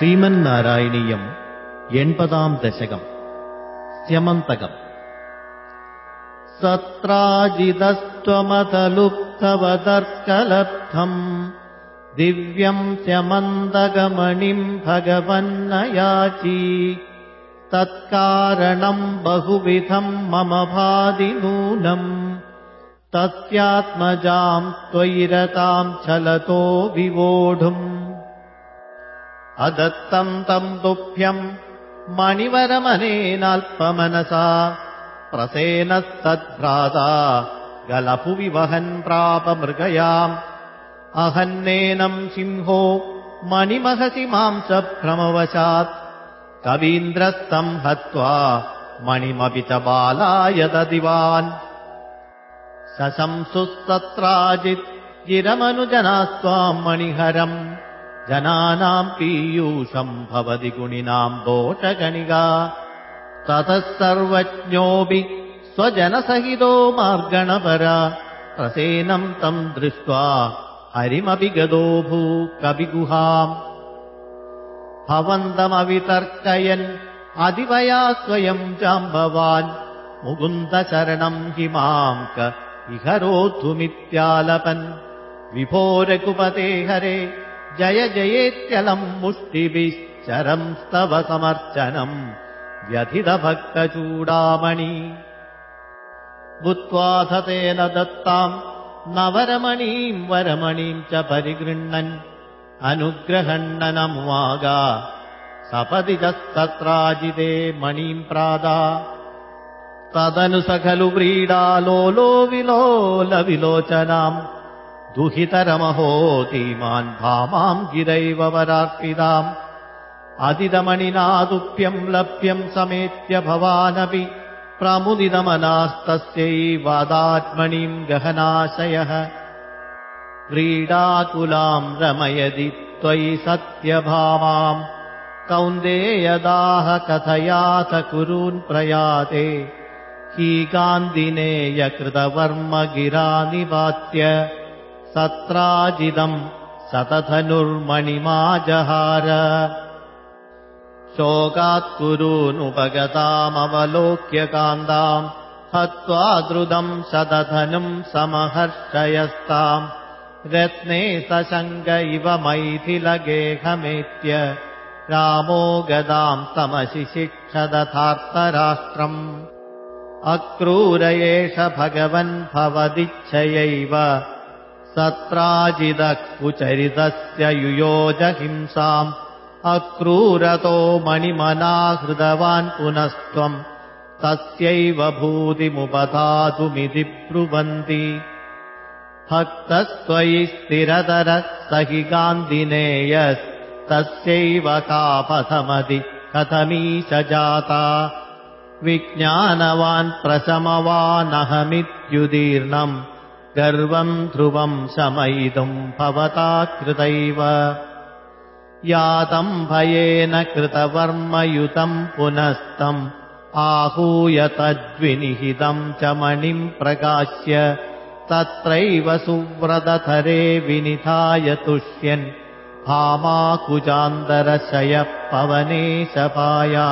ശ്രീമന്നാരായണീയം എൺപതാം ദശകം സ്യമന്തകം സത്രാജിതസ്ത്വമതലുപ്തവതർക്കലബ്ധം ദിവ്യം സ്യമന്തകമണിം ഭഗവന്നയാചി തത്കാരണം ബഹുവിധം മമ ഭാതി നൂനം തസ്യാത്മജാം त्वयिरताम् छलतो विवोढुम् अदत्तम् तम् तुभ्यम् मणिवरमनेनाल्पमनसा प्रसेनस्तद्भ्राता गलभुवि वहन् प्रापमृगयाम्। अहन्नेनम् सिंहो मणिमहसि मांसभ्रमवशात् कवीन्द्रस्तम् हत्वा मणिमपि च बालाय ददिवान् सशंसुस्तत्राजित् गिरमनुजनास्त्वाम् मणिहरम् जनानाम् पीयूषम् भवति गुणिनाम् दोषगणिगा। ततः सर्वज्ञोऽपि स्वजनसहितो मार्गणपरा प्रसेनम् तम् दृष्ट्वा हरिमपि गदोभू कविगुहाम् भवन्तमवितर्कयन् अधिवया स्वयम् जाम्बवान् मुकुन्दशरणम् हि माम् क इहरोद्धुमित्यालपन् विभोरकुपते हरे जय जयेत्यलम् मुष्टिभिश्चरंस्तव समर्चनम् व्यथितभक्तचूडामणि भूत्वाथ तेन दत्ताम् नवरमणीम् वरमणीम् च परिगृह्णन्। अनुग्रहण्णनमुवागा। सपदि तत्राजिते मणीम् प्रादा। तदनु स खलु व्रीडालोलो विलोलविलोचनाम् दुहितरमहोतीमान् भामाम् गिरैव वरार्पिताम् अदिदमणिनादुप्यम् लभ्यम् समेत्य भवानपि प्रमुदितमनास्तस्यैवादात्मणिम् गहनाशयः। व्रीडाकुलाम् रमयदि त्वयि सत्यभामाम् कौन्देयदाह कथयाथ कुरून् प्रयाते। हीकान्दिनेयकृतवर्म गिरानिवात्य सत्राजिदम् सतधनुर्मणिमाजहार। शोकात्कुरूनुपगतामवलोक्य कान्ताम् हत्वा द्रुतम् सदधनुम् समहर्षयस्ताम्। रत्ने सशङ्ग इव मैथिलगेहमेत्य रामो गदाम् तमशिशिक्षदथार्तराष्ट्रम् अक्रूर एष भगवन् भवदिच्छयैव सत्राजिदः कुचरितस्य युयोजहिंसाम् अक्रूरतो मणिमना हृतवान् पुनस्त्वम् तस्यैव भूतिमुपधातुमिति ब्रुवन्ति। भक्तस्त्वयि स्थिरतरः स हि गान्धिनेयस्तस्यैव कापथमदि कथमीश जाता। विज्ञानवान् प्रशमवानहमित्युदीर्णम् गर्वम् ध्रुवम् शमयितुम् भवता कृतैव। यातम् भयेन कृतवर्मयुतम् पुनस्तम् आहूय तद्विनिहितम् च मणिम् प्रकाश्य तत्रैव सुव्रतधरे विनिधाय तुष्यन् भामाकुजान्तरशयः पवने शपाया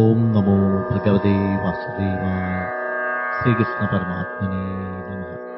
ॐ नमो भगवते वासुदेवाय श्रीकृष्णपरमात्मने नमः